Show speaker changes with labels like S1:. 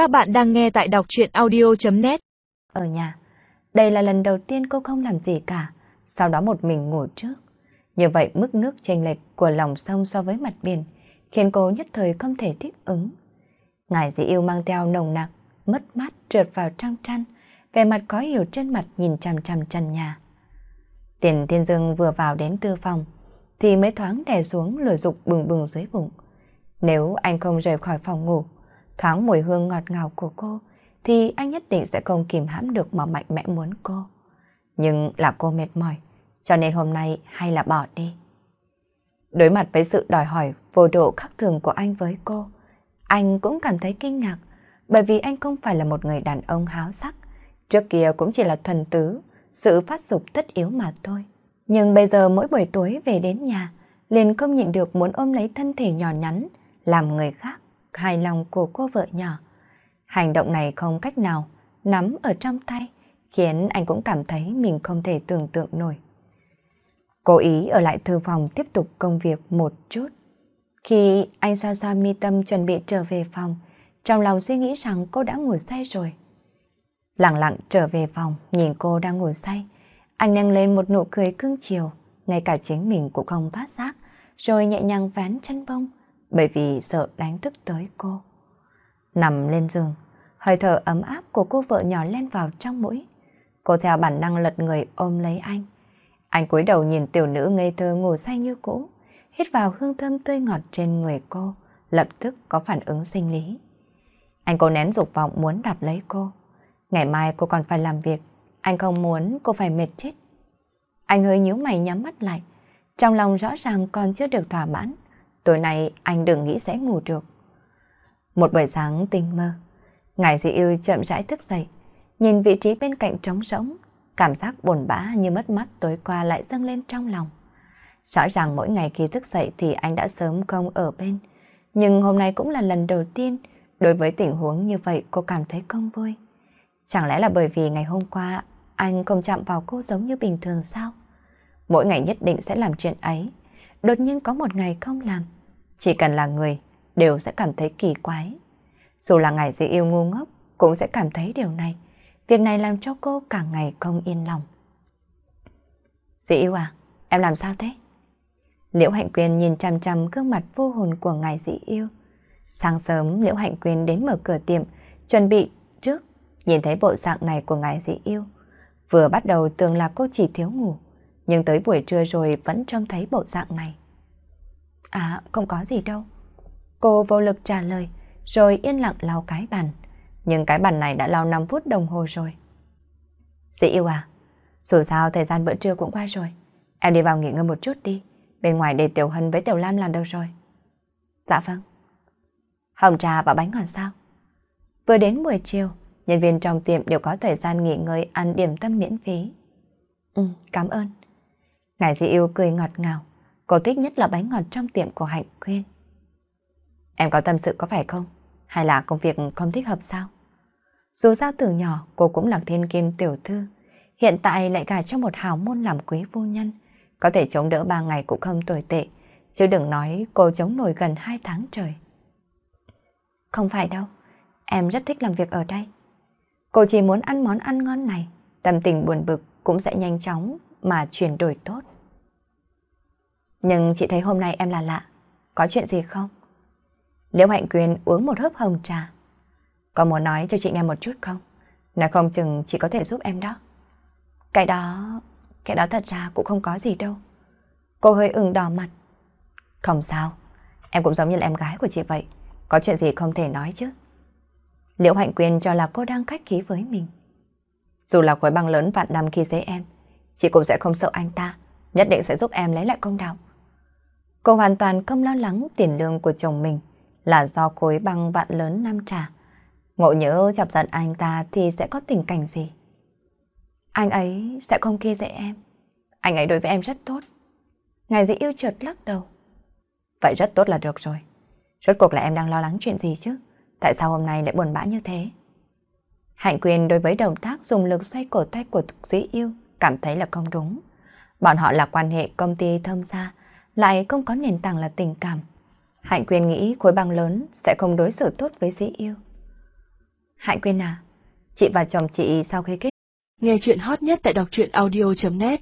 S1: Các bạn đang nghe tại đọc chuyện audio.net
S2: Ở nhà, đây là lần đầu tiên cô không làm gì cả, sau đó một mình ngủ trước. Như vậy mức nước chênh lệch của lòng sông so với mặt biển khiến cô nhất thời không thể thích ứng. Ngài dĩ yêu mang theo nồng nặc, mất mát trượt vào trăng trăn, vẻ mặt có hiểu trên mặt nhìn chằm chằm trần nhà. Tiền Thiên Dương vừa vào đến tư phòng, thì mới thoáng đè xuống lửa dục bừng bừng dưới bụng. Nếu anh không rời khỏi phòng ngủ, thoáng mùi hương ngọt ngào của cô, thì anh nhất định sẽ không kìm hãm được mà mạnh mẽ muốn cô. Nhưng là cô mệt mỏi, cho nên hôm nay hay là bỏ đi. Đối mặt với sự đòi hỏi vô độ khắc thường của anh với cô, anh cũng cảm thấy kinh ngạc, bởi vì anh không phải là một người đàn ông háo sắc. Trước kia cũng chỉ là thuần tứ, sự phát dục tất yếu mà thôi. Nhưng bây giờ mỗi buổi tối về đến nhà, liền không nhịn được muốn ôm lấy thân thể nhỏ nhắn, làm người khác hài lòng của cô vợ nhỏ. Hành động này không cách nào nắm ở trong tay, khiến anh cũng cảm thấy mình không thể tưởng tượng nổi. Cố ý ở lại thư phòng tiếp tục công việc một chút. Khi anh xa xa mi tâm chuẩn bị trở về phòng, trong lòng suy nghĩ rằng cô đã ngủ say rồi. Lặng lặng trở về phòng, nhìn cô đang ngủ say, anh nâng lên một nụ cười cưng chiều, ngay cả chính mình cũng không phát giác, rồi nhẹ nhàng ván chân bông, bởi vì sợ đánh thức tới cô. Nằm lên giường, hơi thở ấm áp của cô vợ nhỏ len vào trong mũi. Cô theo bản năng lật người ôm lấy anh. Anh cúi đầu nhìn tiểu nữ ngây thơ ngủ say như cũ, hít vào hương thơm tươi ngọt trên người cô, lập tức có phản ứng sinh lý. Anh cố nén dục vọng muốn đạp lấy cô. Ngày mai cô còn phải làm việc, anh không muốn cô phải mệt chết. Anh hơi nhíu mày nhắm mắt lại, trong lòng rõ ràng còn chưa được thỏa mãn. Tối nay anh đừng nghĩ sẽ ngủ được. Một buổi sáng tinh mơ, Ngài dị yêu chậm rãi thức dậy, nhìn vị trí bên cạnh trống rỗng, cảm giác buồn bã như mất mắt tối qua lại dâng lên trong lòng. Rõ ràng mỗi ngày khi thức dậy thì anh đã sớm không ở bên, nhưng hôm nay cũng là lần đầu tiên đối với tình huống như vậy cô cảm thấy không vui. Chẳng lẽ là bởi vì ngày hôm qua anh không chạm vào cô giống như bình thường sao? Mỗi ngày nhất định sẽ làm chuyện ấy, đột nhiên có một ngày không làm. Chỉ cần là người, đều sẽ cảm thấy kỳ quái. Dù là ngài dị yêu ngu ngốc, cũng sẽ cảm thấy điều này. Việc này làm cho cô càng ngày không yên lòng. dị yêu à, em làm sao thế? Liễu Hạnh Quyền nhìn chăm chăm gương mặt vô hồn của ngài dị yêu. Sáng sớm Liễu Hạnh Quyền đến mở cửa tiệm, chuẩn bị trước, nhìn thấy bộ dạng này của ngài dị yêu. Vừa bắt đầu tưởng là cô chỉ thiếu ngủ, nhưng tới buổi trưa rồi vẫn trông thấy bộ dạng này. À, không có gì đâu. Cô vô lực trả lời, rồi yên lặng lau cái bàn. Nhưng cái bàn này đã lau 5 phút đồng hồ rồi. Dĩ yêu à, dù sao thời gian bữa trưa cũng qua rồi. Em đi vào nghỉ ngơi một chút đi. Bên ngoài để Tiểu Hân với Tiểu Lam làm đâu rồi. Dạ vâng. Hồng trà và bánh còn sao? Vừa đến buổi chiều, nhân viên trong tiệm đều có thời gian nghỉ ngơi ăn điểm tâm miễn phí. Ừ, cảm ơn. Ngài dĩ Yêu cười ngọt ngào. Cô thích nhất là bánh ngọt trong tiệm của Hạnh Quyên. Em có tâm sự có phải không? Hay là công việc không thích hợp sao? Dù sao từ nhỏ, cô cũng là thiên kim tiểu thư. Hiện tại lại gả cho một hào môn làm quý phu nhân. Có thể chống đỡ ba ngày cũng không tồi tệ. Chứ đừng nói cô chống nổi gần hai tháng trời. Không phải đâu. Em rất thích làm việc ở đây. Cô chỉ muốn ăn món ăn ngon này. Tâm tình buồn bực cũng sẽ nhanh chóng mà chuyển đổi tốt. Nhưng chị thấy hôm nay em là lạ. Có chuyện gì không? Liễu Hạnh Quyền uống một hớp hồng trà. Có muốn nói cho chị nghe một chút không? Nói không chừng chị có thể giúp em đó. Cái đó... Cái đó thật ra cũng không có gì đâu. Cô hơi ửng đỏ mặt. Không sao. Em cũng giống như là em gái của chị vậy. Có chuyện gì không thể nói chứ. Liễu Hạnh Quyền cho là cô đang khách khí với mình. Dù là khối băng lớn vạn năm khi dễ em, chị cũng sẽ không sợ anh ta. Nhất định sẽ giúp em lấy lại công đạo. Cô hoàn toàn không lo lắng tiền lương của chồng mình là do khối băng vạn lớn nam trả. Ngộ nhớ chọc giận anh ta thì sẽ có tình cảnh gì? Anh ấy sẽ không khi dễ em. Anh ấy đối với em rất tốt. Ngài dĩ yêu trượt lắc đầu. Vậy rất tốt là được rồi. Rốt cuộc là em đang lo lắng chuyện gì chứ? Tại sao hôm nay lại buồn bã như thế? Hạnh quyền đối với động tác dùng lực xoay cổ tay của dĩ yêu cảm thấy là không đúng. Bọn họ là quan hệ công ty thâm gia, lại không có nền tảng là tình cảm. Hạnh Quyên nghĩ khối băng lớn sẽ không đối xử tốt với dĩ yêu. Hạnh Quyên à, chị và chồng chị sau khi kết
S1: Nghe chuyện hot nhất tại đọc truyện audio.net